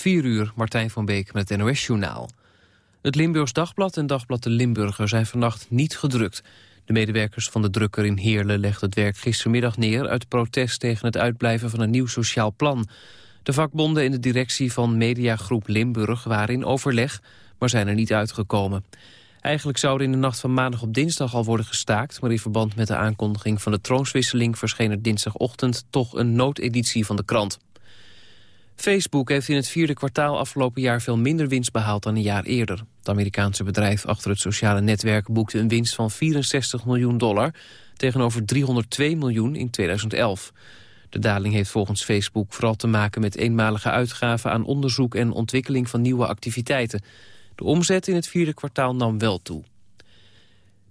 4 uur, Martijn van Beek met het NOS-journaal. Het Limburgs Dagblad en Dagblad de Limburger zijn vannacht niet gedrukt. De medewerkers van de drukker in Heerlen legden het werk gistermiddag neer... uit protest tegen het uitblijven van een nieuw sociaal plan. De vakbonden in de directie van Mediagroep Limburg waren in overleg... maar zijn er niet uitgekomen. Eigenlijk zouden in de nacht van maandag op dinsdag al worden gestaakt... maar in verband met de aankondiging van de troonswisseling... verscheen er dinsdagochtend toch een noodeditie van de krant. Facebook heeft in het vierde kwartaal afgelopen jaar veel minder winst behaald dan een jaar eerder. Het Amerikaanse bedrijf achter het sociale netwerk boekte een winst van 64 miljoen dollar tegenover 302 miljoen in 2011. De daling heeft volgens Facebook vooral te maken met eenmalige uitgaven aan onderzoek en ontwikkeling van nieuwe activiteiten. De omzet in het vierde kwartaal nam wel toe.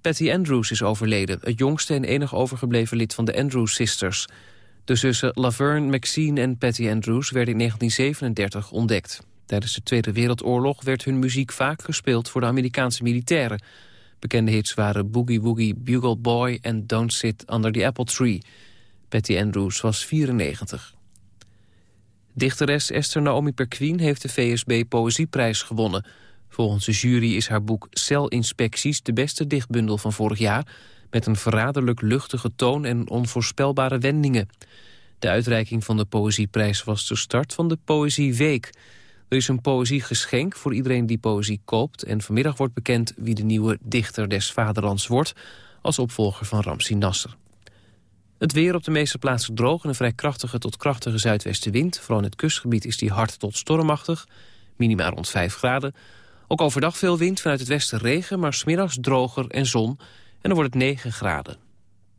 Patty Andrews is overleden, het jongste en enig overgebleven lid van de Andrews Sisters. De zussen Laverne, Maxine en Patty Andrews werden in 1937 ontdekt. Tijdens de Tweede Wereldoorlog werd hun muziek vaak gespeeld voor de Amerikaanse militairen. Bekende hits waren Boogie Woogie, Bugle Boy en Don't Sit Under the Apple Tree. Patty Andrews was 94. Dichteres Esther Naomi Perquin heeft de VSB Poëzieprijs gewonnen. Volgens de jury is haar boek Celinspecties de beste dichtbundel van vorig jaar met een verraderlijk luchtige toon en onvoorspelbare wendingen. De uitreiking van de Poëzieprijs was de start van de Poëzieweek. Er is een poëziegeschenk voor iedereen die poëzie koopt... en vanmiddag wordt bekend wie de nieuwe dichter des vaderlands wordt... als opvolger van Ramsi Nasser. Het weer op de meeste plaatsen droog en een vrij krachtige tot krachtige zuidwestenwind. Vooral in het kustgebied is die hard tot stormachtig. Minimaal rond 5 graden. Ook overdag veel wind vanuit het westen regen, maar smiddags droger en zon. En dan wordt het 9 graden.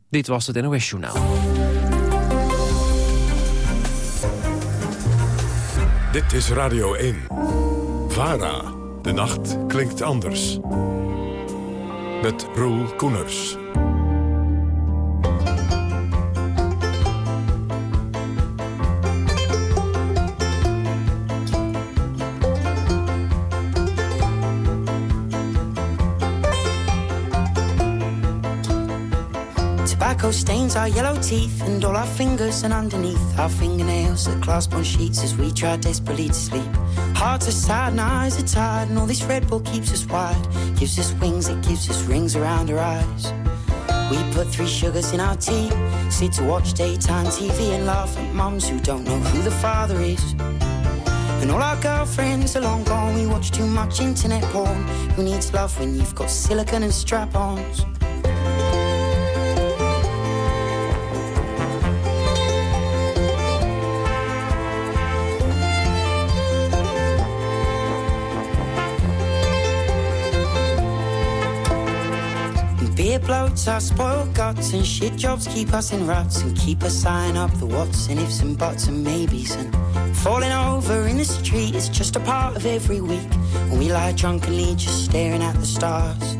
Dit was het NOS Journaal. Dit is Radio 1. VARA. De nacht klinkt anders. Met Roel Koeners. Tobacco stains our yellow teeth and all our fingers and underneath our fingernails that clasp on sheets as we try desperately to sleep. Hearts are sad and eyes are tired and all this Red Bull keeps us wide. Gives us wings, it gives us rings around our eyes. We put three sugars in our tea, sit to watch daytime TV and laugh at mums who don't know who the father is. And all our girlfriends are long gone, we watch too much internet porn. Who needs love when you've got silicon and strap-ons? Bloats our spoiled guts and shit jobs keep us in ruts and keep us signing up the what's and ifs and buts and maybes and falling over in the street is just a part of every week when we lie drunkenly just staring at the stars.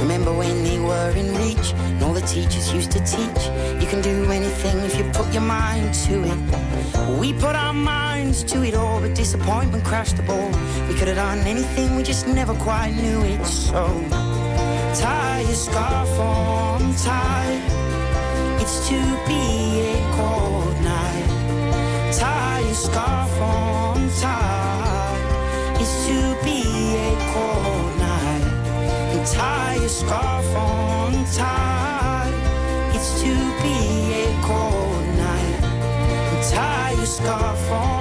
Remember when they were in reach and all the teachers used to teach you can do anything if you put your mind to it. We put our minds to it all, but disappointment crashed the ball. We could have done anything, we just never quite knew it. So tie your scarf on tight. It's to be a cold night. Tie your scarf on tight. It's to be a cold night. And tie your scarf on tight. It's to be a cold night. And tie your scarf on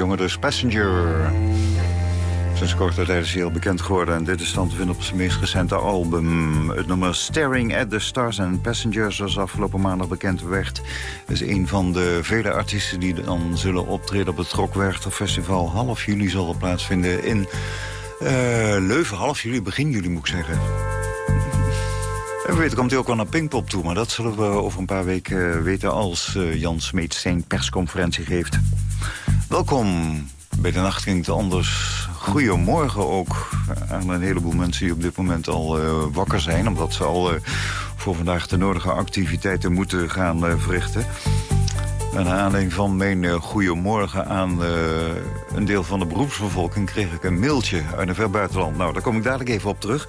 jongen dus. Passenger. Sinds korte tijd is hij heel bekend geworden. En dit is dan te vinden op zijn meest recente album. Het nummer Staring at the Stars and Passengers, zoals afgelopen maandag bekend werd... is een van de vele artiesten die dan zullen optreden op het Trokwerchter Festival. Half juli zal plaatsvinden in uh, Leuven. Half juli, begin juli moet ik zeggen. En we weten komt hij ook wel naar Pinkpop toe. Maar dat zullen we over een paar weken weten als uh, Jan Smeet zijn persconferentie geeft. Welkom bij de nacht klinkt anders. Goedemorgen ook aan een heleboel mensen die op dit moment al uh, wakker zijn... omdat ze al uh, voor vandaag de nodige activiteiten moeten gaan uh, verrichten. En aanleiding van mijn goedemorgen aan een deel van de beroepsbevolking... kreeg ik een mailtje uit een ver buitenland. Nou, daar kom ik dadelijk even op terug.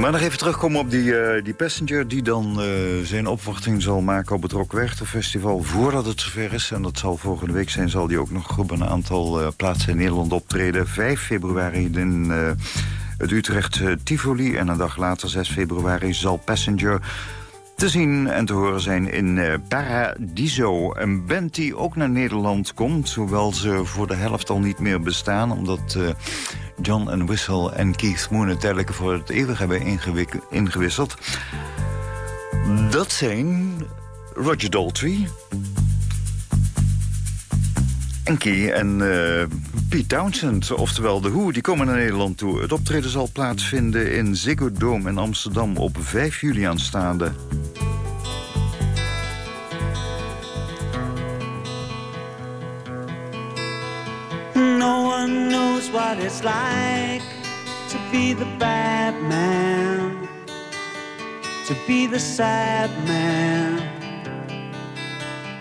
Maar nog even terugkomen op die, uh, die passenger... die dan uh, zijn opwachting zal maken op het Rockwerchter Festival... voordat het zover is. En dat zal volgende week zijn... zal die ook nog op een aantal uh, plaatsen in Nederland optreden. 5 februari in het Utrecht Tivoli. En een dag later, 6 februari, zal Passenger te zien en te horen zijn in uh, Paradiso. Een band die ook naar Nederland komt, hoewel ze voor de helft al niet meer bestaan... omdat uh, John en Whistle en Keith Moon het tijdelijk voor het eeuwig hebben ingewisseld. Dat zijn Roger Daltrey... Enki en uh, Pete Townsend, oftewel de Who, die komen naar Nederland toe. Het optreden zal plaatsvinden in Ziggo Dome in Amsterdam op 5 juli aanstaande. No one knows what it's like to be the bad man, to be the sad man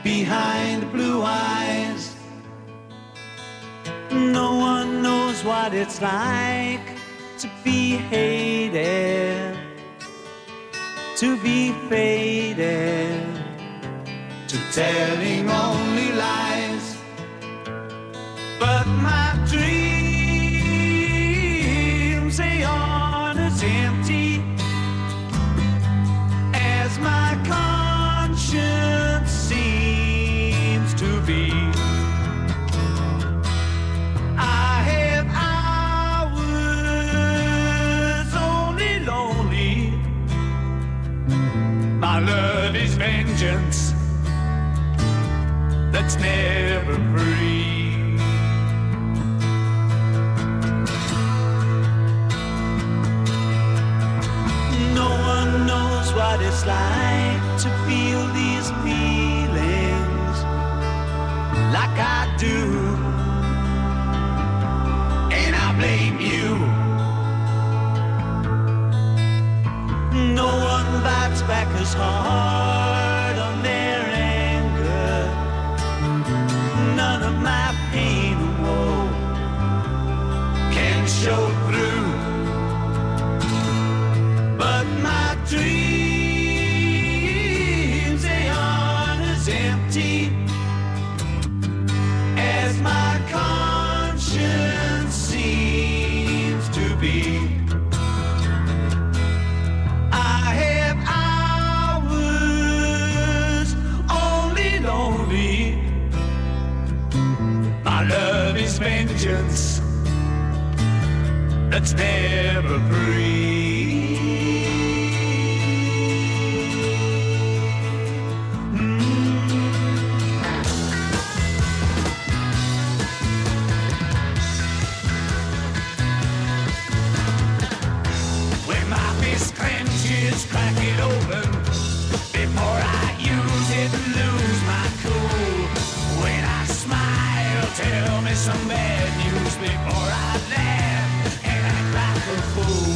behind blue eyes. No one knows what it's like to be hated, to be faded, to telling only lies. But my dreams, they aren't as empty some bad news before I laugh and act like a fool.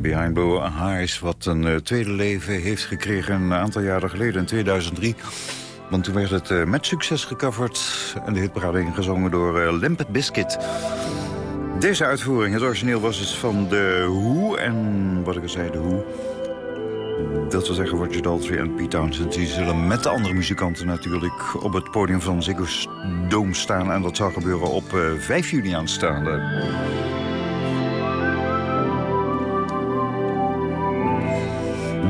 Behind Blue Eyes, wat een uh, tweede leven heeft gekregen een aantal jaren geleden, in 2003. Want toen werd het uh, met succes gecoverd en de hitparade ingezongen door uh, Limpet Biscuit. Deze uitvoering, het origineel was dus van de Who en wat ik al zei, de Who. Dat wil zeggen Roger Daltrey en Pete Townsend. Die zullen met de andere muzikanten natuurlijk op het podium van Ziggo Dome staan. En dat zal gebeuren op uh, 5 juni aanstaande.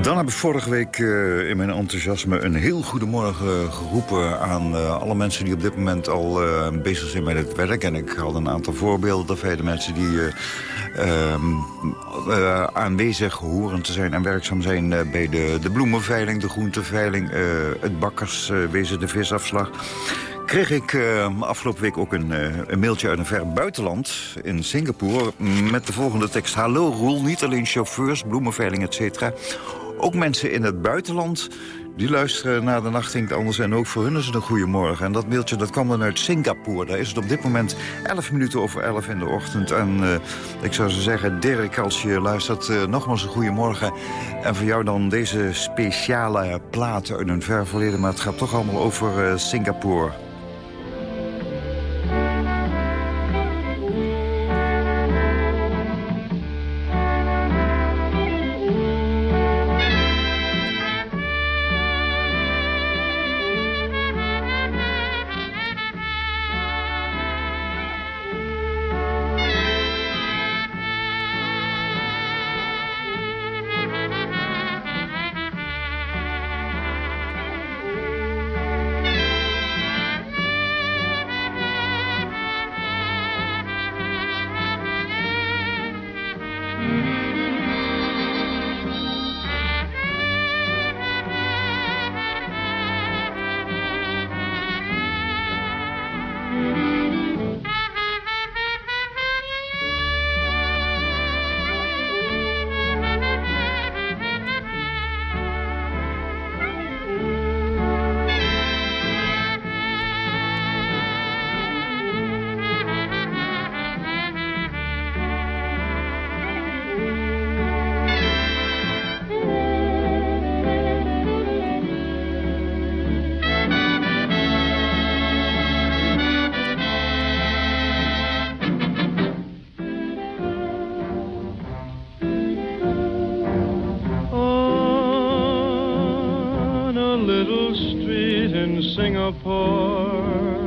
Dan heb ik vorige week uh, in mijn enthousiasme een heel goedemorgen geroepen aan uh, alle mensen die op dit moment al uh, bezig zijn met het werk. En ik had een aantal voorbeelden daarvan. De mensen die ehm, aanwezig horen te zijn en werkzaam zijn bij de, de bloemenveiling, de groenteveiling, het bakkerswezen, de visafslag kreeg ik afgelopen week ook een, een, mailtje uit een ver buitenland in Singapore... met de volgende tekst. Hallo Roel, niet alleen chauffeurs, bloemenveiling, et cetera. Ook mensen in het buitenland die luisteren naar de nacht klinkt anders en ook voor hun is het een goede morgen. En dat mailtje dat kwam dan uit Singapore. Daar is het op dit moment 11 minuten over 11 in de ochtend. En uh, ik zou zo zeggen, Dirk, als je luistert, uh, nogmaals een goede morgen. En voor jou dan deze speciale platen uit een ver verleden. Maar het gaat toch allemaal over uh, Singapore. Ja,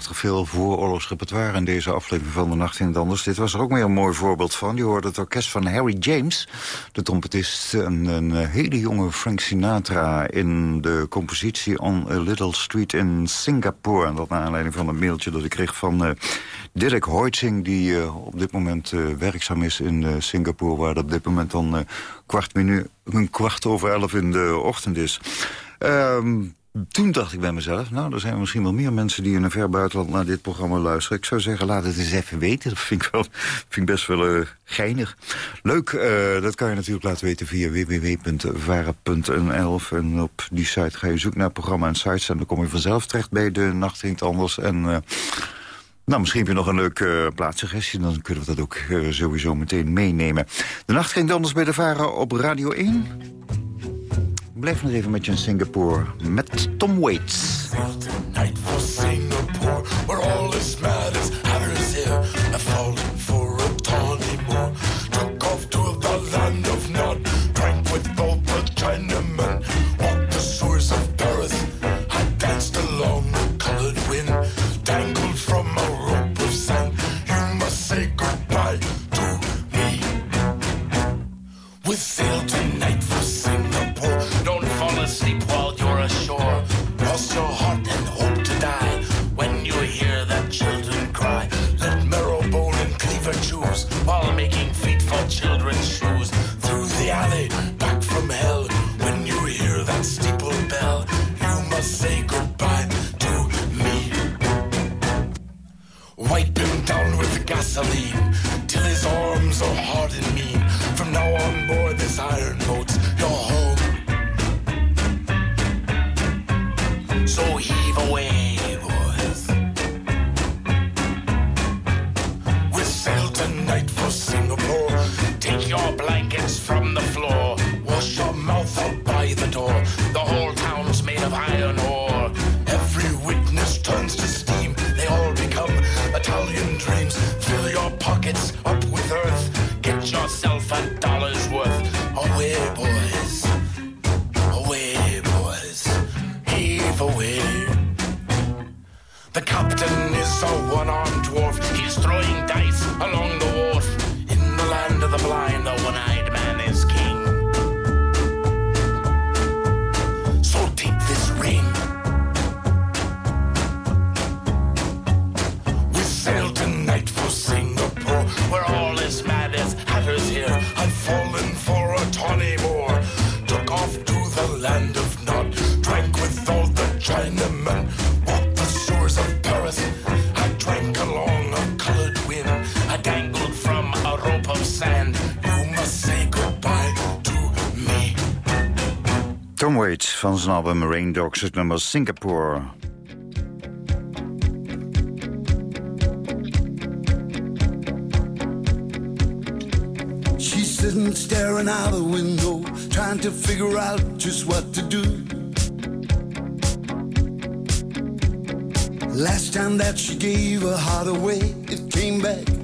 veel vooroorlogsrepertoire in deze aflevering van De Nacht in het Anders. Dit was er ook weer een mooi voorbeeld van. Je hoorde het orkest van Harry James, de trompetist. Een, een hele jonge Frank Sinatra in de compositie On a Little Street in Singapore. En dat naar aanleiding van een mailtje dat ik kreeg van uh, Dirk Hoitzing... die uh, op dit moment werkzaam is in Singapore... waar dat op dit moment dan kwart minu een kwart over elf in de ochtend is. Um, toen dacht ik bij mezelf... nou, er zijn misschien wel meer mensen die in een ver buitenland naar dit programma luisteren. Ik zou zeggen, laat het eens even weten. Dat vind ik, wel, vind ik best wel uh, geinig. Leuk, uh, dat kan je natuurlijk laten weten via www.vara.nl. En op die site ga je zoeken naar programma en sites... en dan kom je vanzelf terecht bij de Nacht Klinkt Anders. En... Uh, nou, misschien heb je nog een leuke uh, plaatsuggestie. Dan kunnen we dat ook sowieso meteen meenemen. De nacht ging anders bij de Vara op Radio 1. Blijf nog even met je in Singapore. Met Tom Waits. Night for Singapore, where all is mad as hatters here. With pockets. Up album Rain Dogs, het nummer Singapore. She's sitting staring out the window, trying to figure out just what to do. Last time that she gave her heart away, it came back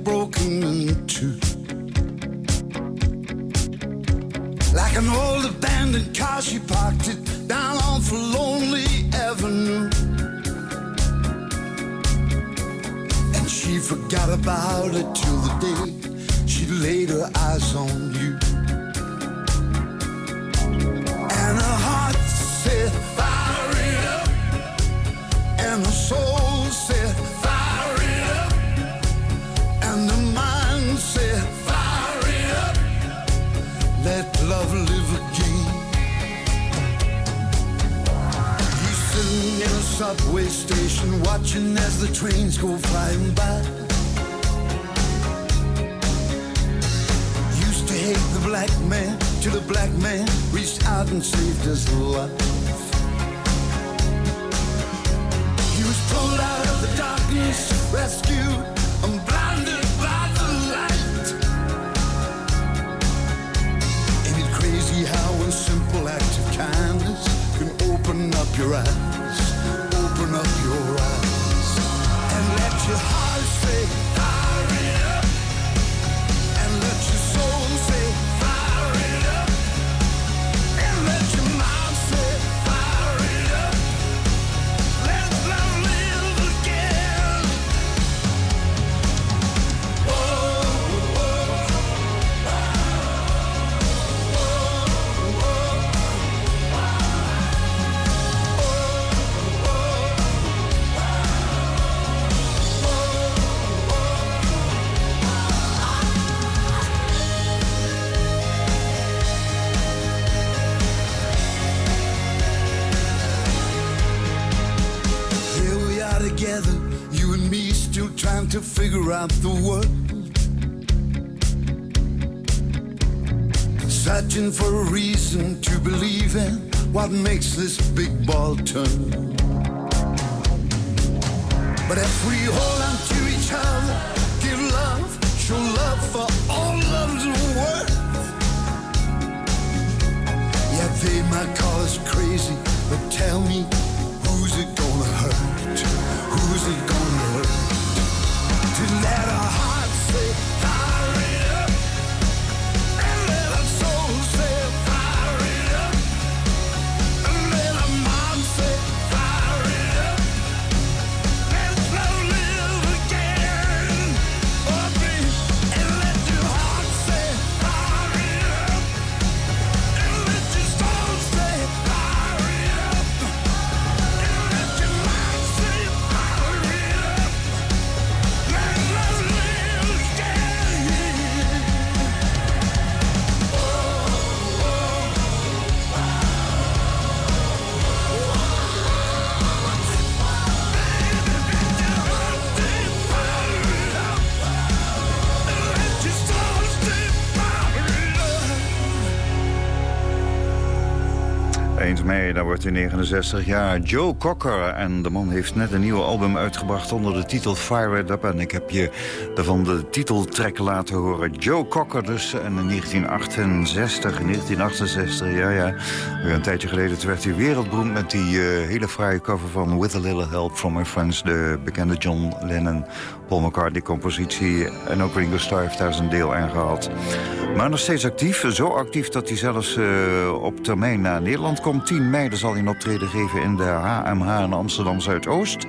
subway station, watching as the trains go flying by. Used to hate the black man till the black man reached out and saved his life. He was pulled out of the darkness, rescued, and blinded by the light. Ain't it crazy how a simple act of kindness can open up your eyes, Music For a reason to believe in what makes this big ball turn. But if we hold on to each other, give love, show love for all love's worth. Yeah, they might call us crazy, but tell me, wordt hij 69 jaar. Joe Cocker. En de man heeft net een nieuwe album uitgebracht onder de titel Fire It Up. En ik heb je daarvan de titeltrack laten horen. Joe Cocker dus. En in 1968, 1968, ja ja. Een tijdje geleden werd hij wereldberoemd met die eh, hele fraaie cover van With a Little Help from My Friends. De bekende John Lennon, Paul McCartney compositie. En ook Ringo Starr heeft daar zijn deel aan gehad. Maar nog steeds actief. Zo actief dat hij zelfs eh, op termijn naar Nederland komt. 10 mei dan zal hij een optreden geven in de HMH in Amsterdam Zuidoost.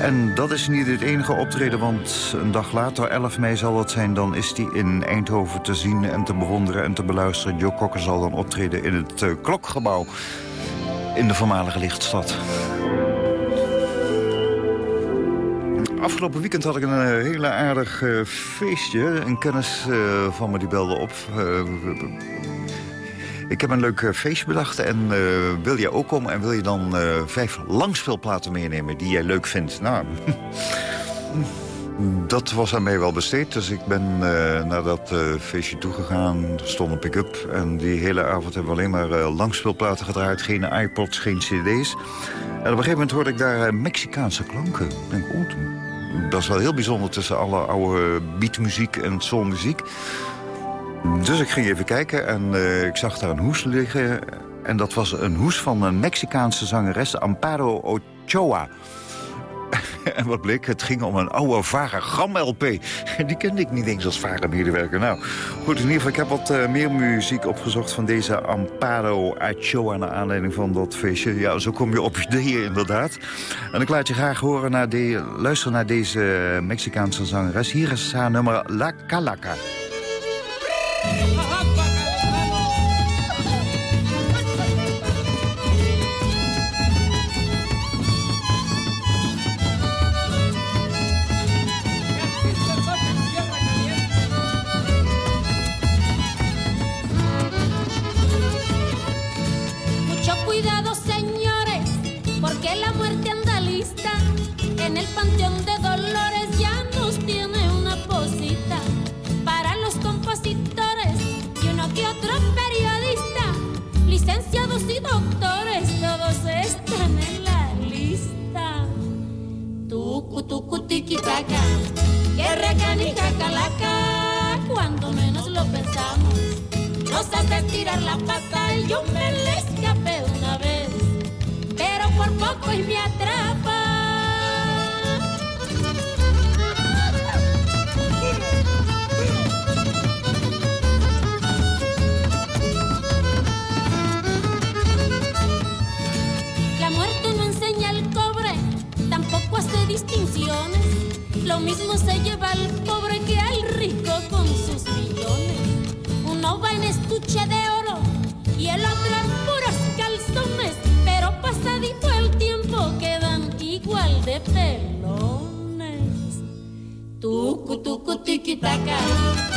En dat is niet het enige optreden, want een dag later, 11 mei zal dat zijn... dan is hij in Eindhoven te zien en te bewonderen en te beluisteren. Joe Cocker zal dan optreden in het eh, Klokgebouw in de voormalige Lichtstad. Afgelopen weekend had ik een eh, hele aardig eh, feestje. Een kennis van me die belde op. Ik heb een leuk eh, feestje bedacht en eh, wil jij ook komen... en wil je dan eh, vijf langspeelplaten meenemen die jij leuk vindt? Nou, dat was aan mij wel besteed. Dus ik ben naar dat feestje toegegaan. Er stond een pick-up en die hele avond hebben we alleen maar eh, langspeelplaten gedraaid. Geen iPods, geen cd's. En op een gegeven moment hoorde ik daar Mexicaanse klanken. Ik denk, oh, dat is wel heel bijzonder tussen alle oude beatmuziek en soulmuziek. Dus ik ging even kijken en eh, ik zag daar een hoes liggen. En dat was een hoes van een Mexicaanse zangeres, Amparo Ochoa. En wat bleek, het ging om een oude Vara Gram LP. Die kende ik niet eens als Vara-medewerker. Nou, goed, in ieder geval, ik heb wat eh, meer muziek opgezocht van deze Amparo Ochoa... naar aanleiding van dat feestje. Ja, zo kom je op ideeën inderdaad. En ik laat je graag horen naar de, luisteren naar deze Mexicaanse zangeres. Hier is haar nummer La Calaca. Tucu, tiquitaca, que recanica calaca, cuando menos lo pensamos nos hace tirar la pata y yo me le escapé una vez, pero por poco y me atrapa. Tucu,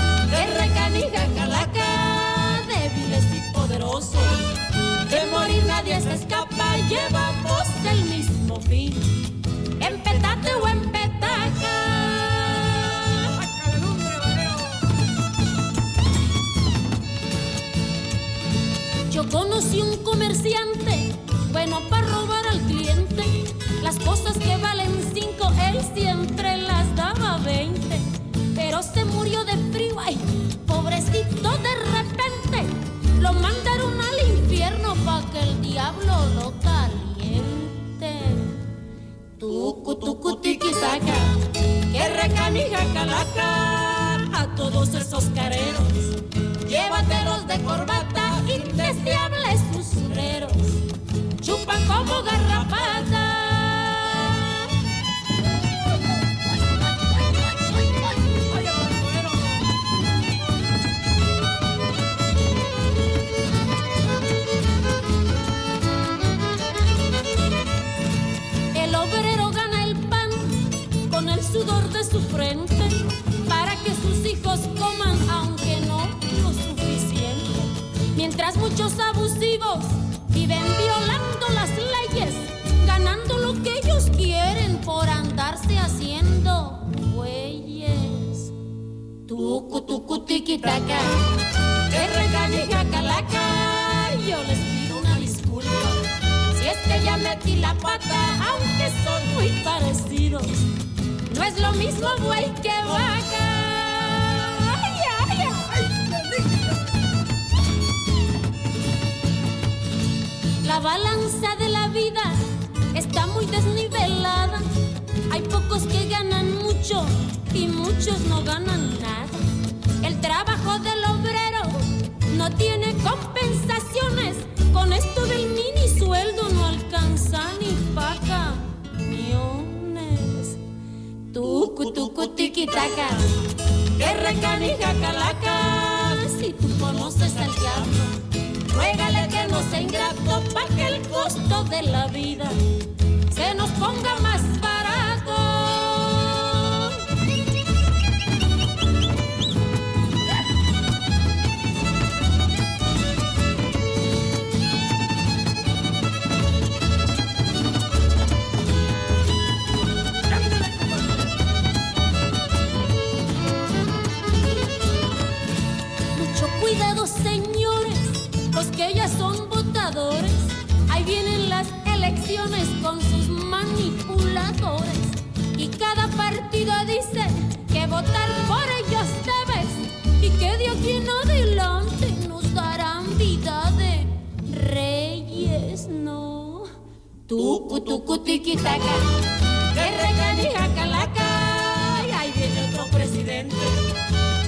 Tucu, tucu, tiquitaca, que regañiga calaca, yo les pido una disculpa. Si es que ya metí la pata, aunque son muy parecidos, no es lo mismo buey que vaca. La balanza de la vida está muy desnivelada. Hay pocos que ganan mucho y muchos no ganan nada. No tiene compensaciones. Con esto del mini sueldo no alcanza ni pa' camiones. Tucu, tucu, tiquitaca, que recanija calaca. Si tú conoces al diablo, ruégale que no sea ingrato pa' que el costo de la vida se nos ponga más barato. Elecciones con sus manipuladores. Y cada partido dice que votar por ellos debes. Y que de aquí en adelante nos darán vida de reyes, no. Tucu, tucu, tiquitaca, que calaca. Y ahí viene otro presidente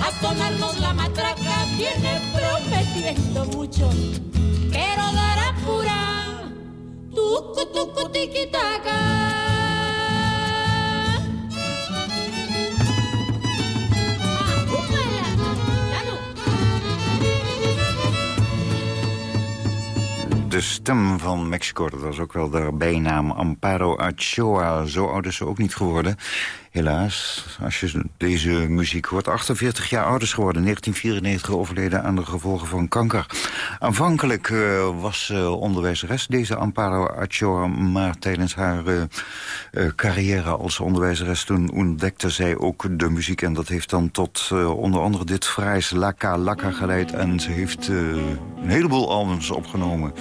a sonarnos la matraca. Viene prometiendo mucho, pero dará pura. No. De stem van Mexico, dat was ook wel de bijnaam Amparo Ochoa. Zo oud is ze ook niet geworden. Helaas, als je deze muziek hoort. 48 jaar oud is geworden, 1994 overleden aan de gevolgen van kanker. Aanvankelijk eh, was ze onderwijzeres, deze Amparo Ochoa... maar tijdens haar eh, carrière als onderwijzeres... toen ontdekte zij ook de muziek. En dat heeft dan tot onder andere dit fraais Laka Laka geleid. En ze heeft een heleboel albums opgenomen.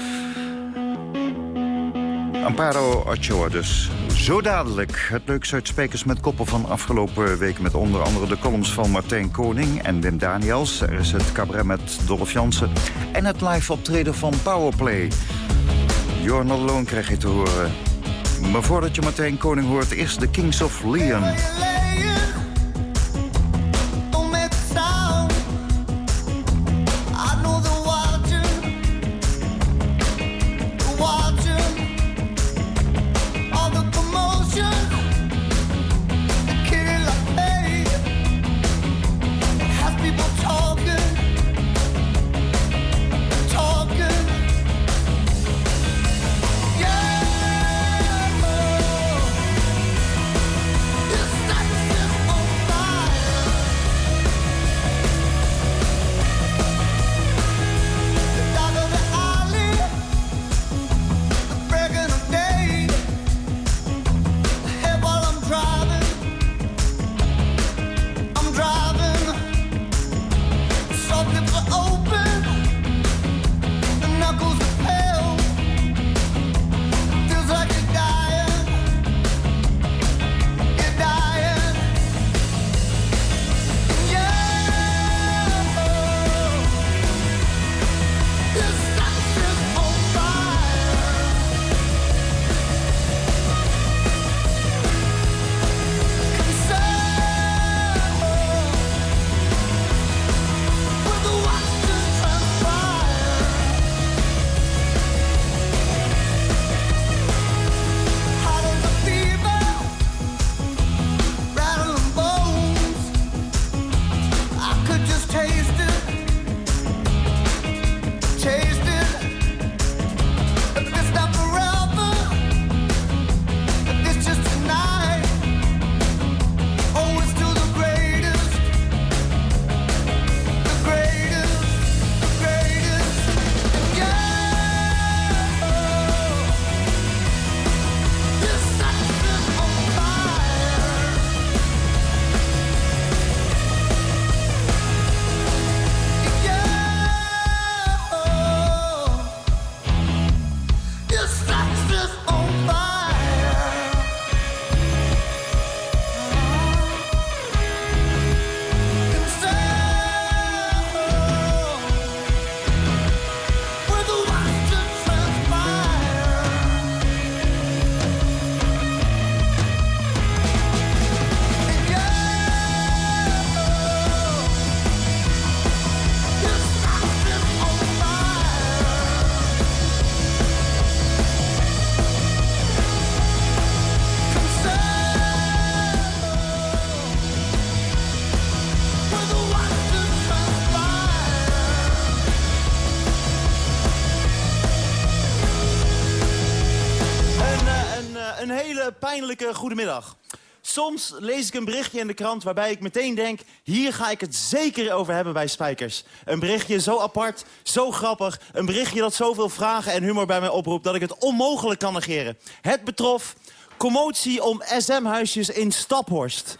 Amparo Ochoa dus. Zo dadelijk het leukste uit Spijkers met Koppen van afgelopen week... met onder andere de columns van Martijn Koning en Wim Daniels. Er is het cabaret met Dolph Jansen. En het live optreden van Powerplay. Not Alone krijg je te horen. Maar voordat je Martijn Koning hoort, eerst de Kings of Leon. Goedemiddag. Soms lees ik een berichtje in de krant waarbij ik meteen denk... hier ga ik het zeker over hebben bij Spijkers. Een berichtje zo apart, zo grappig. Een berichtje dat zoveel vragen en humor bij mij oproept... dat ik het onmogelijk kan negeren. Het betrof commotie om SM-huisjes in Staphorst.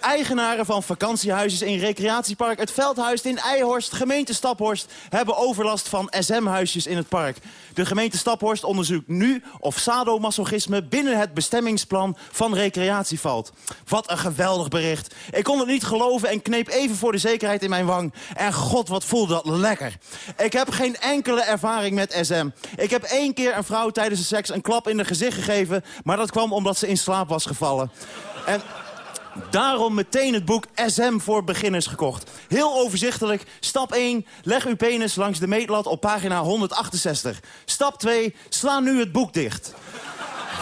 Eigenaren van vakantiehuisjes in recreatiepark Het Veldhuis in Eihorst, gemeente Staphorst... hebben overlast van SM-huisjes in het park. De gemeente Staphorst onderzoekt nu of sadomasochisme... binnen het bestemmingsplan van recreatie valt. Wat een geweldig bericht. Ik kon het niet geloven en kneep even voor de zekerheid in mijn wang. En god, wat voelde dat lekker. Ik heb geen enkele ervaring met SM. Ik heb één keer een vrouw tijdens de seks een klap in de gezicht gegeven... maar dat kwam omdat ze in slaap was gevallen. En... Daarom meteen het boek SM voor beginners gekocht. Heel overzichtelijk. Stap 1. Leg uw penis langs de meetlat op pagina 168. Stap 2. Sla nu het boek dicht.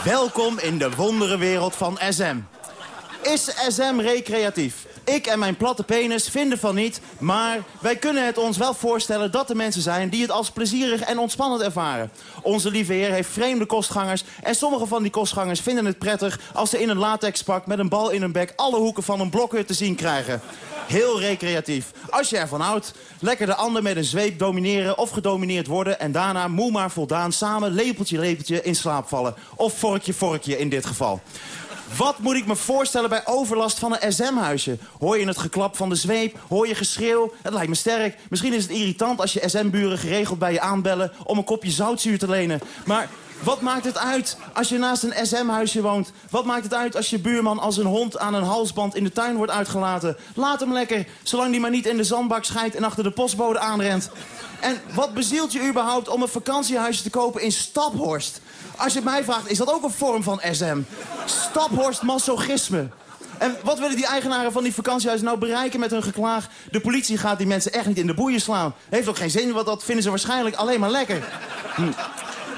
Welkom in de wonderenwereld van SM. Is SM recreatief? Ik en mijn platte penis vinden van niet, maar wij kunnen het ons wel voorstellen dat er mensen zijn die het als plezierig en ontspannend ervaren. Onze lieve heer heeft vreemde kostgangers en sommige van die kostgangers vinden het prettig als ze in een latexpak met een bal in hun bek alle hoeken van een blokhut te zien krijgen. Heel recreatief. Als je ervan houdt, lekker de ander met een zweep domineren of gedomineerd worden... en daarna moe maar voldaan samen lepeltje lepeltje in slaap vallen. Of vorkje vorkje in dit geval. Wat moet ik me voorstellen bij overlast van een SM-huisje? Hoor je het geklap van de zweep? Hoor je geschreeuw? Het lijkt me sterk. Misschien is het irritant als je SM-buren geregeld bij je aanbellen... om een kopje zoutzuur te lenen. Maar wat maakt het uit als je naast een SM-huisje woont? Wat maakt het uit als je buurman als een hond aan een halsband in de tuin wordt uitgelaten? Laat hem lekker, zolang die maar niet in de zandbak scheidt en achter de postbode aanrent. En wat bezielt je überhaupt om een vakantiehuisje te kopen in Staphorst? Als je mij vraagt, is dat ook een vorm van SM? Staphorst masochisme. En wat willen die eigenaren van die vakantiehuizen nou bereiken met hun geklaag? De politie gaat die mensen echt niet in de boeien slaan. Heeft ook geen zin, want dat vinden ze waarschijnlijk alleen maar lekker. Hm.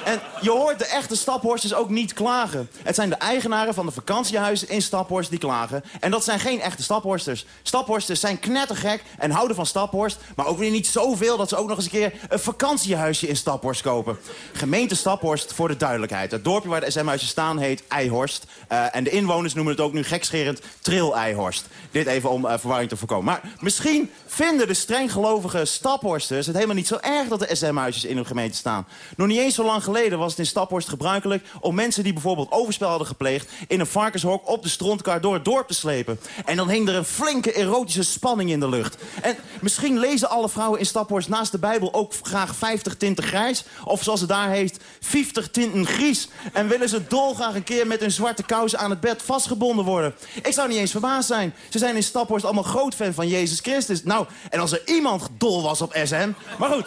En je hoort de echte Staphorsters ook niet klagen. Het zijn de eigenaren van de vakantiehuizen in Staphorst die klagen. En dat zijn geen echte Staphorsters. Staphorsters zijn knettergek en houden van Staphorst. Maar ook weer niet zoveel dat ze ook nog eens een keer een vakantiehuisje in Staphorst kopen. Gemeente Staphorst voor de duidelijkheid. Het dorpje waar de SM-huizen staan heet Eihorst. Uh, en de inwoners noemen het ook nu gekscherend Trill-Eihorst. Dit even om uh, verwarring te voorkomen. Maar misschien vinden de strenggelovige Staphorsters het helemaal niet zo erg dat de SM-huisjes in hun gemeente staan. Nog niet eens zo lang geleden was het in Staphorst gebruikelijk... om mensen die bijvoorbeeld overspel hadden gepleegd... in een varkenshok op de strontkar door het dorp te slepen. En dan hing er een flinke erotische spanning in de lucht. En misschien lezen alle vrouwen in Staphorst naast de Bijbel... ook graag 50 tinten grijs. Of zoals het daar heet, 50 tinten gries. En willen ze dolgraag een keer met hun zwarte kousen aan het bed vastgebonden worden. Ik zou niet eens verbaasd zijn. Ze zijn in Staphorst allemaal groot fan van Jezus Christus. Nou, en als er iemand dol was op SM... Maar goed,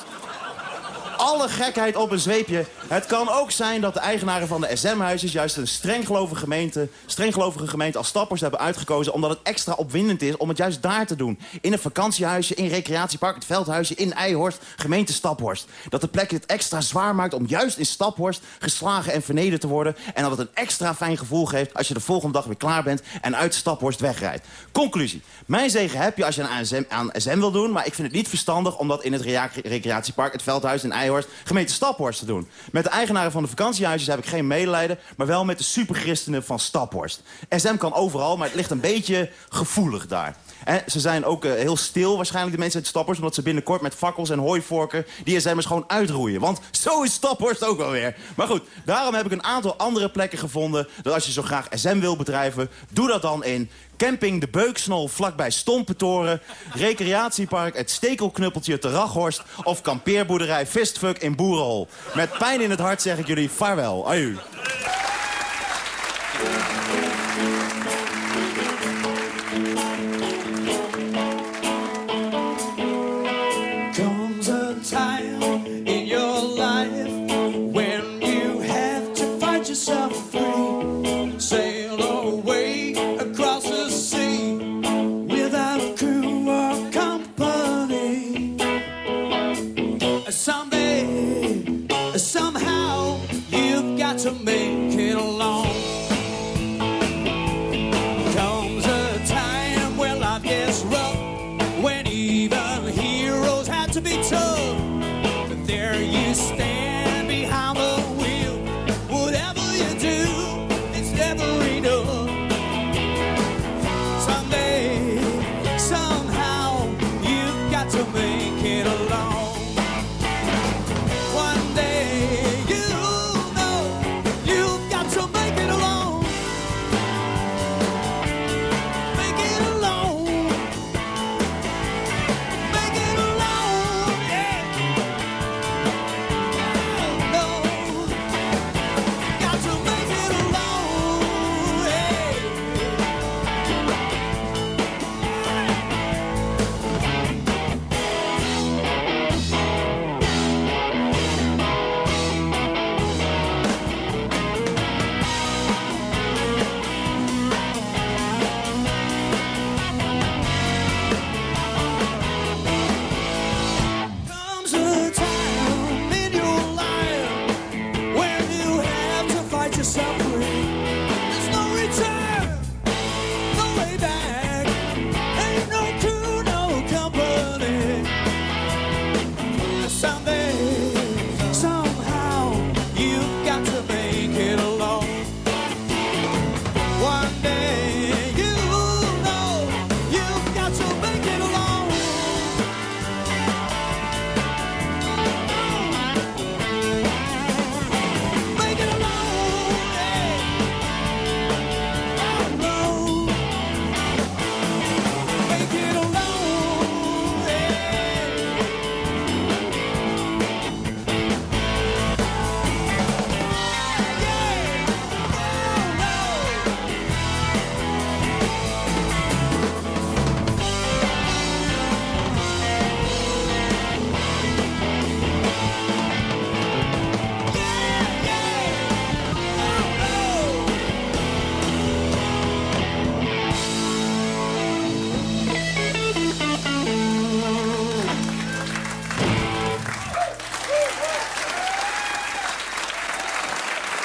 alle gekheid op een zweepje. Het kan ook zijn dat de eigenaren van de SM-huisjes... juist een strenggelovige gemeente, strenggelovige gemeente als stappers hebben uitgekozen... omdat het extra opwindend is om het juist daar te doen. In een vakantiehuisje, in recreatiepark, het veldhuisje, in Eihorst, gemeente Staphorst. Dat de plek het extra zwaar maakt om juist in Staphorst geslagen en vernederd te worden. En dat het een extra fijn gevoel geeft als je de volgende dag weer klaar bent... en uit Staphorst wegrijdt. Conclusie. Mijn zegen heb je als je aan SM, aan SM wil doen... maar ik vind het niet verstandig om dat in het recreatiepark, het veldhuis in Eihorst gemeente Staphorst te doen. Met de eigenaren van de vakantiehuisjes heb ik geen medelijden... maar wel met de superchristenen van Staphorst. SM kan overal, maar het ligt een beetje gevoelig daar. En ze zijn ook uh, heel stil, waarschijnlijk de mensen uit Staphorst... omdat ze binnenkort met fakkels en hooivorken die SM'ers gewoon uitroeien. Want zo is Staphorst ook wel weer. Maar goed, daarom heb ik een aantal andere plekken gevonden... dat als je zo graag SM wil bedrijven, doe dat dan in Camping De Beuksnol vlakbij Stompentoren. Recreatiepark Het Stekelknuppeltje te Raghorst. Of kampeerboerderij Fistfuck in Boerenhol. Met pijn in het hart zeg ik jullie vaarwel. Aju.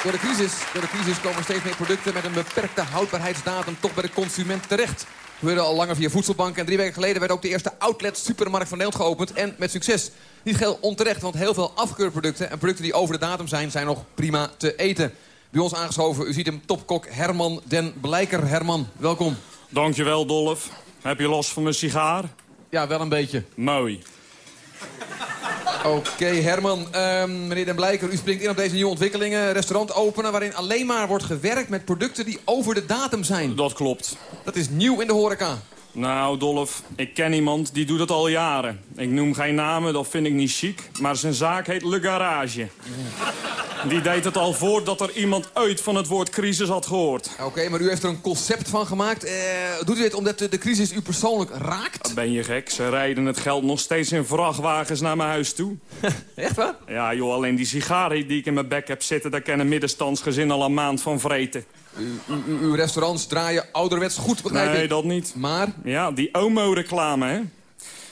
Door de, crisis, door de crisis komen steeds meer producten met een beperkte houdbaarheidsdatum toch bij de consument terecht. Dat gebeurde al langer via voedselbanken. En drie weken geleden werd ook de eerste outlet supermarkt van Nederland geopend. En met succes. Niet geheel onterecht, want heel veel afkeurproducten en producten die over de datum zijn, zijn nog prima te eten. Bij ons aangeschoven, u ziet hem, topkok Herman den Blijker. Herman, welkom. Dankjewel, Dolf. Heb je last van mijn sigaar? Ja, wel een beetje. Mooi. Oké, Herman. Ehm, meneer Den Blijker, u springt in op deze nieuwe ontwikkelingen. Restaurant openen waarin alleen maar wordt gewerkt met producten die over de datum zijn. Dat klopt. Dat is nieuw in de horeca. Nou, Dolf, ik ken iemand die doet het al jaren. Ik noem geen namen, dat vind ik niet chic. Maar zijn zaak heet Le Garage. Die deed het al voordat er iemand uit van het woord crisis had gehoord. Oké, maar u heeft er een concept van gemaakt. Eh, doet u dit omdat de, de crisis u persoonlijk raakt? Ben je gek? Ze rijden het geld nog steeds in vrachtwagens naar mijn huis toe. Echt waar? Ja, joh, alleen die sigaren die ik in mijn bek heb zitten... daar kennen middenstandsgezin al een maand van vreten. U, u- uw restaurants draaien ouderwets goed, begrijp Nee, ik. dat niet. Maar? Ja, die Omo-reclame, hè.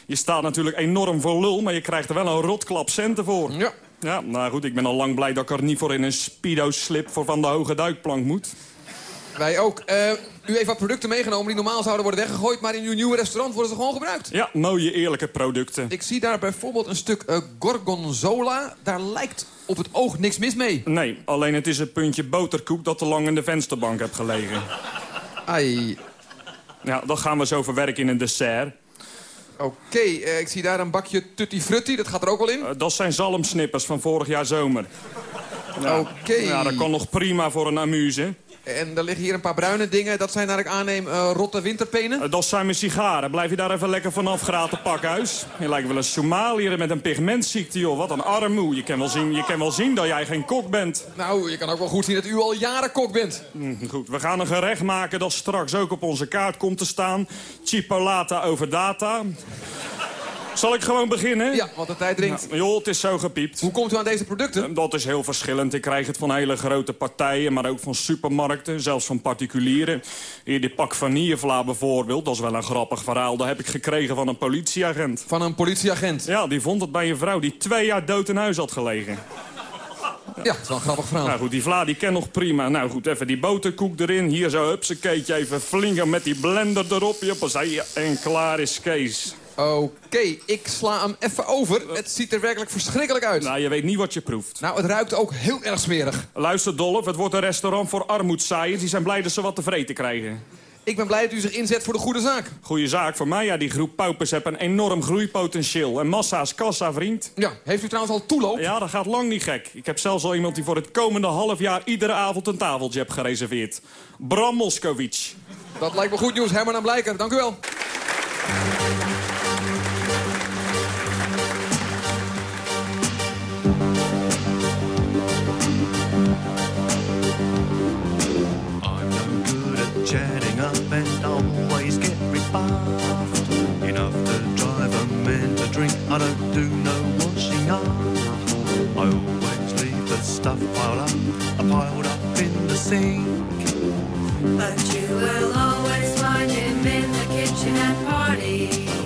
Je staat natuurlijk enorm voor lul, maar je krijgt er wel een rotklap centen voor. Ja. Ja, nou goed, ik ben al lang blij dat ik er niet voor in een speedo-slip voor van de hoge duikplank moet. Wij ook. Eh, u heeft wat producten meegenomen die normaal zouden worden weggegooid... maar in uw nieuwe restaurant worden ze gewoon gebruikt. Ja, mooie eerlijke producten. Ik zie daar bijvoorbeeld een stuk eh, gorgonzola. Daar lijkt op het oog niks mis mee. Nee, alleen het is een puntje boterkoek dat te lang in de vensterbank heb gelegen. Ai. Ja, dat gaan we zo verwerken in een dessert. Oké, eh, ik zie daar een bakje tutti frutti. Dat gaat er ook wel in. Eh, dat zijn zalmsnippers van vorig jaar zomer. Ja. Oké. Ja, dat kan nog prima voor een amuse. En er liggen hier een paar bruine dingen. Dat zijn naar ik aanneem eh, rotte winterpenen. Eh, Dat zijn mijn sigaren. Blijf je daar even lekker vanaf, graten pakhuis. Je lijkt wel een Somaliër met een pigmentziekte, joh. Wat een armoe. Je kan, wel zien, je kan wel zien dat jij geen kok bent. Nou, je kan ook wel goed zien dat u al jaren kok bent. Hm, Goed, we gaan een gerecht maken dat straks ook op onze kaart komt te staan. Chipolata over data. Zal ik gewoon beginnen? Ja, want de tijd dringt. Ja, joh, het is zo gepiept. Hoe komt u aan deze producten? Dat is heel verschillend. Ik krijg het van hele grote partijen, maar ook van supermarkten, zelfs van particulieren. Hier die pak vanillevla bijvoorbeeld, dat is wel een grappig verhaal. Dat heb ik gekregen van een politieagent. Van een politieagent? Ja, die vond het bij een vrouw die twee jaar dood in huis had gelegen. Ja, dat is wel een grappig verhaal. Nou goed, die vla die ken nog prima. Nou goed, even die boterkoek erin. Hier zo, hupsakeetje, even flinken met die blender erop. Joppazee, en klaar is Kees. Oké, ik sla hem even over. Het ziet er werkelijk verschrikkelijk uit. Nou, je weet niet wat je proeft. Nou, het ruikt ook heel erg smerig. Luister, Dolf, het wordt een restaurant voor armoedzaaiers. Die zijn blij dat ze wat te vreten krijgen. Ik ben blij dat u zich inzet voor de goede zaak. Goeie zaak voor mij. Ja, die groep paupers heeft een enorm groeipotentieel. En massa's kassa, vriend. Ja, heeft u trouwens al toeloop? Ja, dat gaat lang niet gek. Ik heb zelfs al iemand die voor het komende half jaar iedere avond een tafeltje heeft gereserveerd. Bram Moskowitz. Dat lijkt me goed nieuws, Herman en Blijker. Dank u wel. Up and always get rebuffed. Enough to drive a man to drink. I don't do no washing up. I always leave the stuff piled up, uh, piled up in the sink. But you will always find him in the kitchen at parties.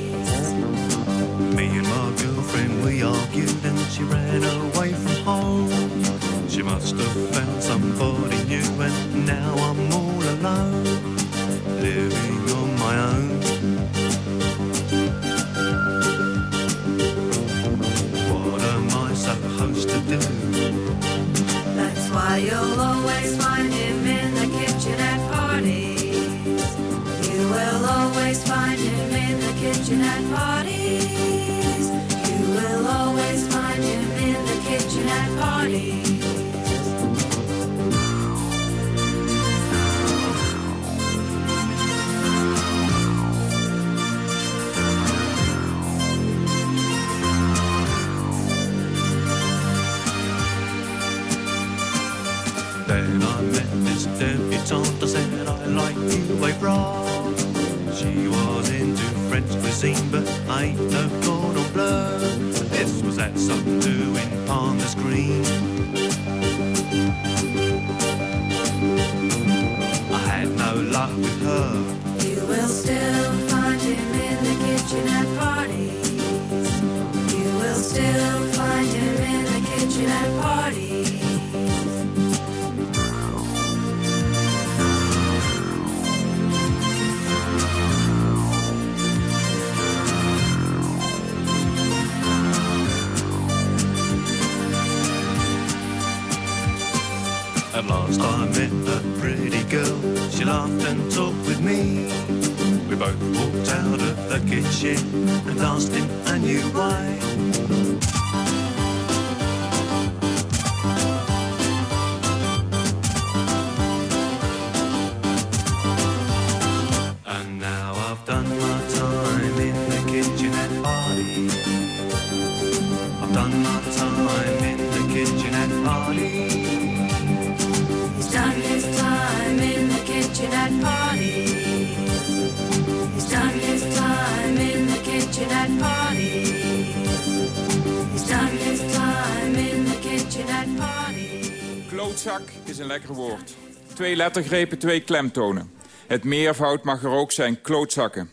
Is een lekker woord. Twee lettergrepen, twee klemtonen. Het meervoud mag er ook zijn, klootzakken.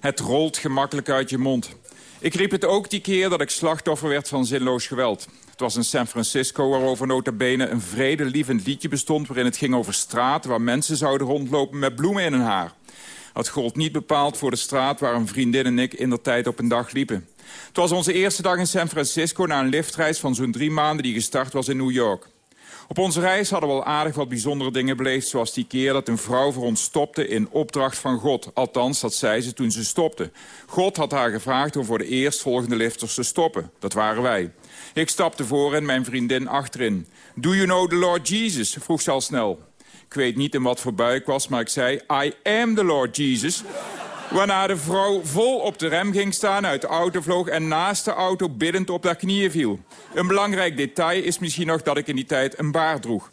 Het rolt gemakkelijk uit je mond. Ik riep het ook die keer dat ik slachtoffer werd van zinloos geweld. Het was in San Francisco waarover nota bene een vredelievend liedje bestond... waarin het ging over straten waar mensen zouden rondlopen met bloemen in hun haar. Dat gold niet bepaald voor de straat waar een vriendin en ik in de tijd op een dag liepen. Het was onze eerste dag in San Francisco na een liftreis van zo'n drie maanden die gestart was in New York. Op onze reis hadden we al aardig wat bijzondere dingen beleefd... zoals die keer dat een vrouw voor ons stopte in opdracht van God. Althans, dat zei ze toen ze stopte. God had haar gevraagd om voor de eerstvolgende lifters te stoppen. Dat waren wij. Ik stapte voor en mijn vriendin achterin. Do you know the Lord Jesus? vroeg ze al snel. Ik weet niet in wat voor bui ik was, maar ik zei... I am the Lord Jesus. Waarna de vrouw vol op de rem ging staan, uit de auto vloog... en naast de auto biddend op haar knieën viel. Een belangrijk detail is misschien nog dat ik in die tijd een baard droeg.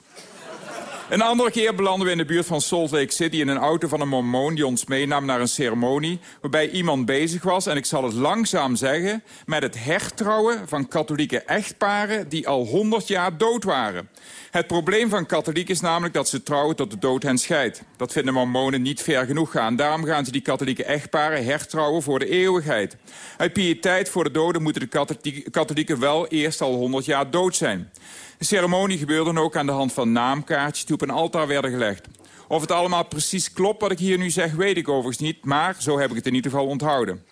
Een andere keer belanden we in de buurt van Salt Lake City... in een auto van een mormoon die ons meenam naar een ceremonie... waarbij iemand bezig was, en ik zal het langzaam zeggen... met het hertrouwen van katholieke echtparen die al 100 jaar dood waren. Het probleem van katholieken is namelijk dat ze trouwen tot de dood hen scheidt. Dat vinden mormonen niet ver genoeg gaan. Daarom gaan ze die katholieke echtparen hertrouwen voor de eeuwigheid. Uit piëteit voor de doden moeten de katholieken- wel eerst al 100 jaar dood zijn. De ceremonie gebeurde ook aan de hand van naamkaartjes die op een altaar werden gelegd. Of het allemaal precies klopt wat ik hier nu zeg, weet ik overigens niet. Maar zo heb ik het in ieder geval onthouden.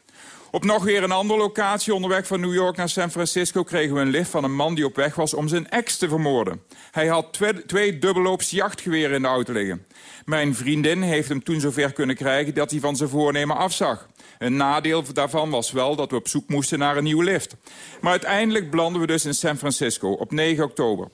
Op nog weer een andere locatie onderweg van New York naar San Francisco... kregen we een lift van een man die op weg was om zijn ex te vermoorden. Hij had twee, twee dubbelloops jachtgeweren in de auto liggen. Mijn vriendin heeft hem toen zover kunnen krijgen dat hij van zijn voornemen afzag. Een nadeel daarvan was wel dat we op zoek moesten naar een nieuwe lift. Maar uiteindelijk belanden we dus in San Francisco op 9 oktober.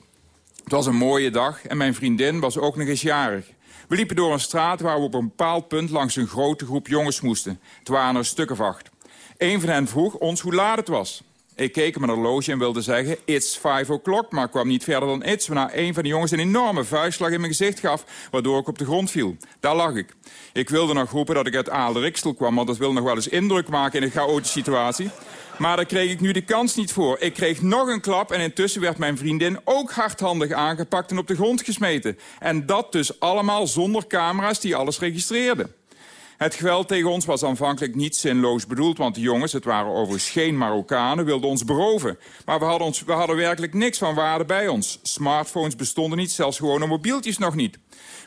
Het was een mooie dag en mijn vriendin was ook nog eens jarig. We liepen door een straat waar we op een bepaald punt langs een grote groep jongens moesten. Het waren er een stuk of acht. Een van hen vroeg ons hoe laat het was. Ik keek op mijn horloge en wilde zeggen, it's five o'clock... maar kwam niet verder dan iets, waarna een van de jongens een enorme vuistslag in mijn gezicht gaf... waardoor ik op de grond viel. Daar lag ik. Ik wilde nog roepen dat ik uit Aalderixtel kwam... want dat wil nog wel eens indruk maken in een chaotische situatie. Maar daar kreeg ik nu de kans niet voor. Ik kreeg nog een klap en intussen werd mijn vriendin ook hardhandig aangepakt... en op de grond gesmeten. En dat dus allemaal zonder camera's die alles registreerden. Het geweld tegen ons was aanvankelijk niet zinloos bedoeld... want de jongens, het waren overigens geen Marokkanen, wilden ons beroven. Maar we hadden, ons, we hadden werkelijk niks van waarde bij ons. Smartphones bestonden niet, zelfs gewone mobieltjes nog niet.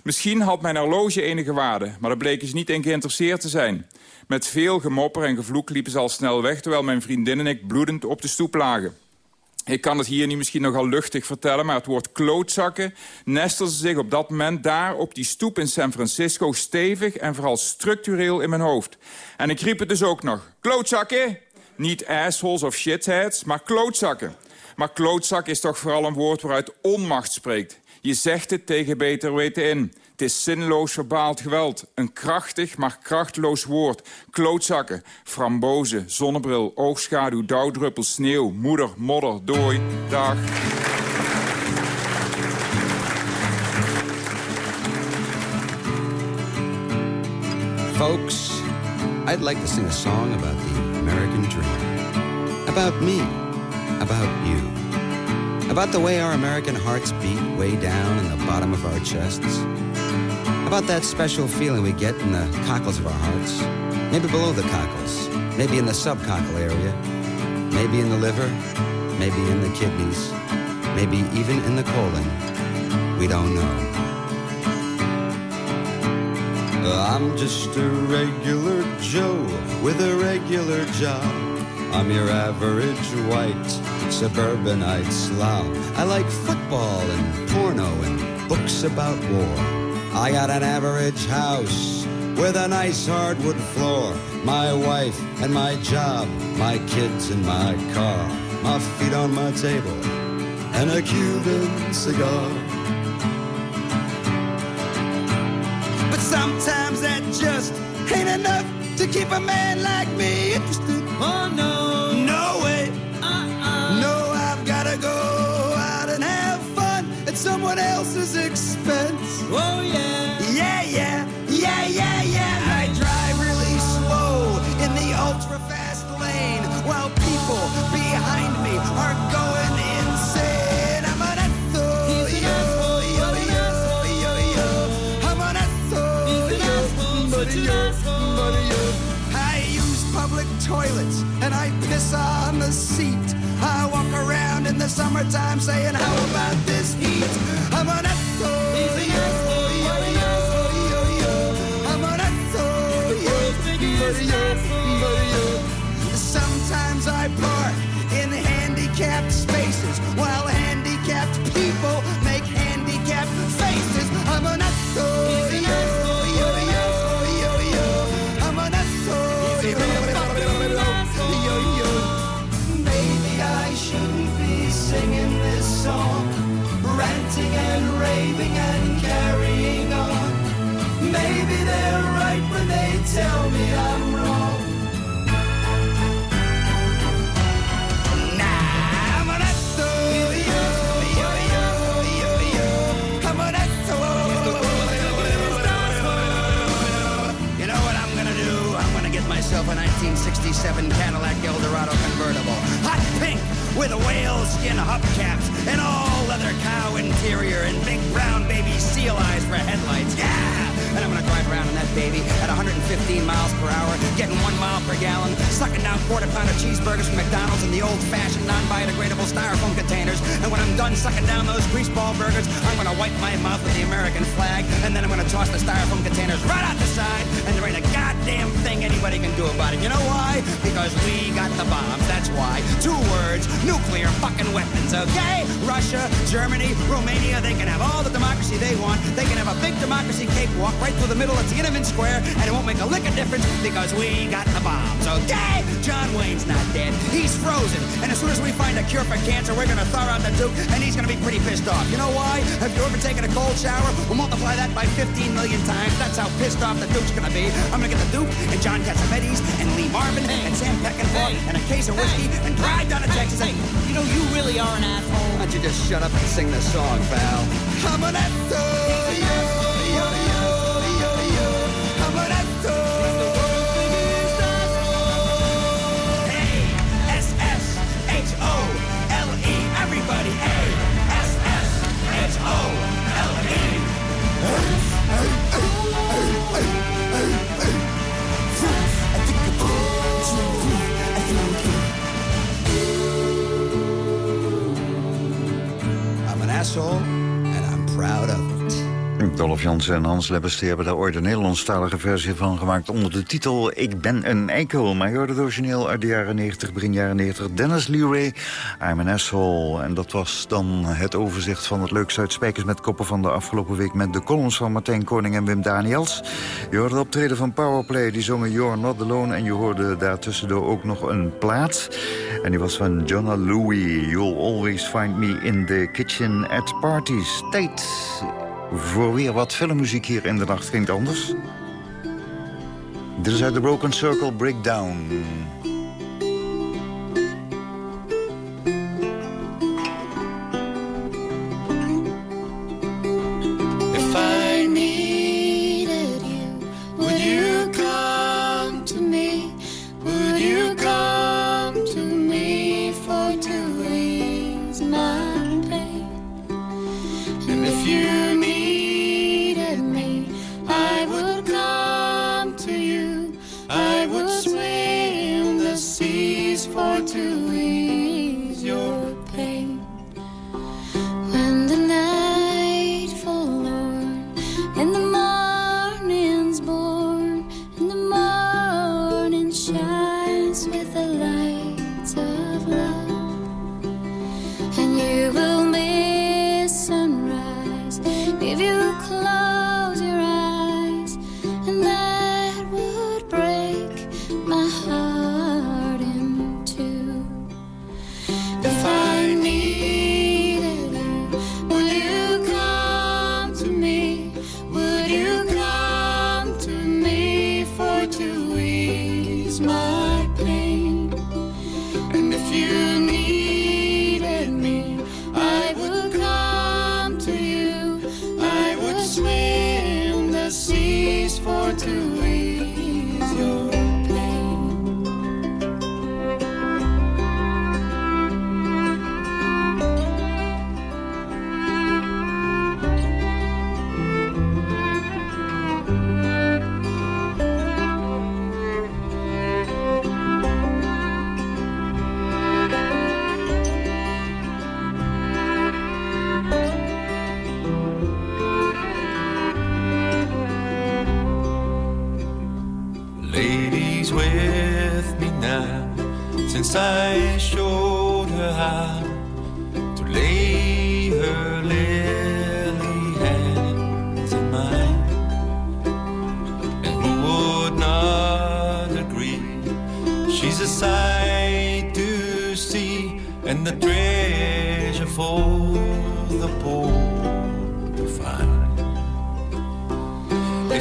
Misschien had mijn horloge enige waarde, maar daar bleken ze niet in geïnteresseerd te zijn. Met veel gemopper en gevloek liepen ze al snel weg... terwijl mijn vriendin en ik bloedend op de stoep lagen. Ik kan het hier nu misschien nogal luchtig vertellen... maar het woord klootzakken nestelde zich op dat moment daar op die stoep in San Francisco... stevig en vooral structureel in mijn hoofd. En ik riep het dus ook nog. Klootzakken? Niet assholes of shitheads, maar klootzakken. Maar klootzak is toch vooral een woord waaruit onmacht spreekt. Je zegt het tegen beter weten in. Het is zinloos verbaald geweld. Een krachtig, maar krachteloos woord. Klootzakken, frambozen, zonnebril, oogschaduw, dauwdruppel, sneeuw, moeder, modder, dooi, dag. Folks, I'd like to sing a song about the American dream. About me. About you. About the way our American hearts beat way down in the bottom of our chests. About that special feeling we get in the cockles of our hearts. Maybe below the cockles. Maybe in the subcockle area. Maybe in the liver. Maybe in the kidneys. Maybe even in the colon. We don't know. I'm just a regular Joe with a regular job. I'm your average white suburbanite slob. I like football and porno and books about war. I got an average house with a nice hardwood floor. My wife and my job, my kids and my car. My feet on my table and a Cuban cigar. But sometimes that just ain't enough to keep a man like me interested. Oh no someone else's expense. Oh yeah, yeah, yeah, yeah, yeah, yeah. I drive really slow in the ultra fast lane while people behind me are going insane. I'm an asshole, yo, yo, yo, yo, yo. I'm an asshole, yo, buddy, yo, buddy, yo. I use public toilets and I piss on the seat. I walk around in the summertime saying, How about this heat? I'm an asshole, yo, yo, yo, yo, yo. I'm an asshole, yo, buddy, yo, buddy, yo. Sometimes I park 67 Cadillac Eldorado convertible. Hot pink with whale skin hubcaps and all leather cow interior and big brown baby seal eyes for headlights. Yeah! And I'm gonna drive around in that baby at 115 miles per hour, getting one mile per gallon, sucking down quarter pounder cheeseburgers from McDonald's in the old fashioned non biodegradable styrofoam containers. And when I'm done sucking down those greaseball burgers, I'm gonna wipe my mouth with the American flag, and then I'm gonna toss the styrofoam containers right out the side, and there ain't a goddamn thing anybody can do about it. You know why? Because we got the bombs. That's why. Two words: nuclear fucking weapons. Okay? Russia, Germany, Romania, they can have all the democracy they want. They can have a big democracy cakewalk right through the middle of Tiananmen Square, and it won't make a lick of difference because we got the bombs. Okay? John Wayne's not dead. He's frozen. And as soon as we find a cure for cancer, we're gonna thaw out the Duke, and he's gonna be pretty pissed off. You know why? Have you ever taken a cold shower? We'll multiply that by 15 million times. That's how pissed off the Duke's gonna be. I'm gonna get the Duke and John Cassavetes and Lee Marvin and Sam Peckinpah and a case of whiskey and drive down to Texas. and, you know, you really are an asshole. Why don't you just shut up and sing this song, pal? I'm an asshole. soul. Dolph Jansen en Hans Lebbeste hebben daar ooit een Nederlandstalige versie van gemaakt... onder de titel Ik ben een eikel. Maar je hoorde origineel uit de jaren 90, begin jaren 90. Dennis Leary, I'm an. En dat was dan het overzicht van het leukste uit Spijkers met Koppen... van de afgelopen week met de columns van Martijn Koning en Wim Daniels. Je hoorde het optreden van Powerplay, die zongen You're Not Alone... en je hoorde daartussendoor ook nog een plaat. En die was van Jonna Louie. You'll always find me in the kitchen at parties. Tijd voor weer wat filmmuziek hier in de nacht klinkt anders. Dit is uit de Broken Circle Breakdown. For to ease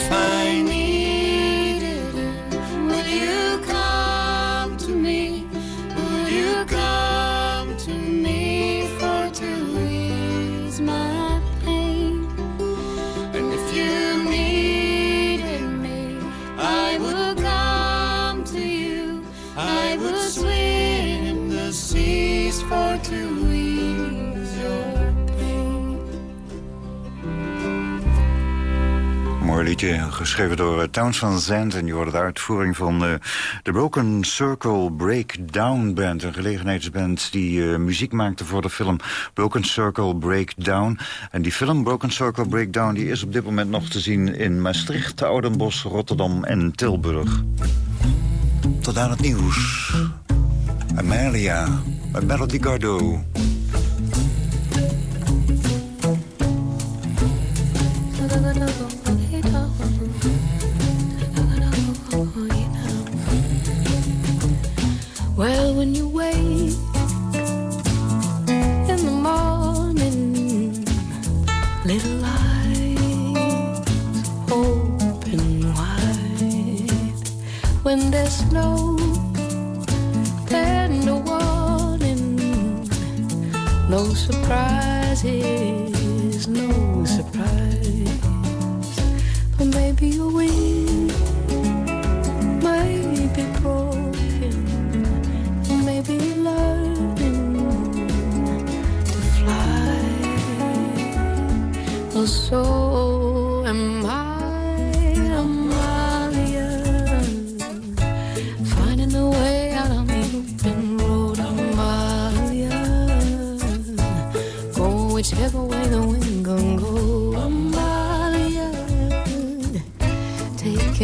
find geschreven door uh, Towns van Zandt. En je hoorde de uitvoering van uh, de Broken Circle Breakdown Band. Een gelegenheidsband die uh, muziek maakte voor de film Broken Circle Breakdown. En die film Broken Circle Breakdown die is op dit moment nog te zien in Maastricht, Oudenbosch, Rotterdam en Tilburg. Tot aan het nieuws. Amalia, Melody Gardot.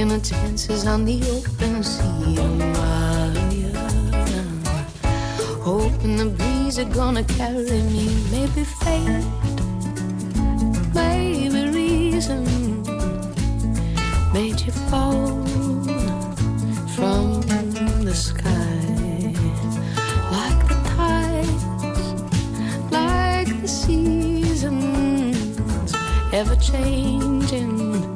Taking a chances on the open sea. Hoping the breeze are gonna carry me, maybe fate, maybe reason made you fall from the sky like the tides, like the seasons, ever changing.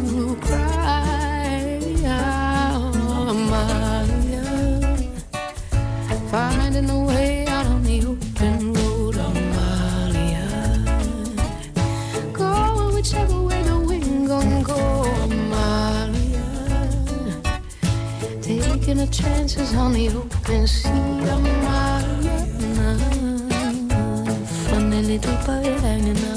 chances on open sea, Amalia. Funny little bird hanging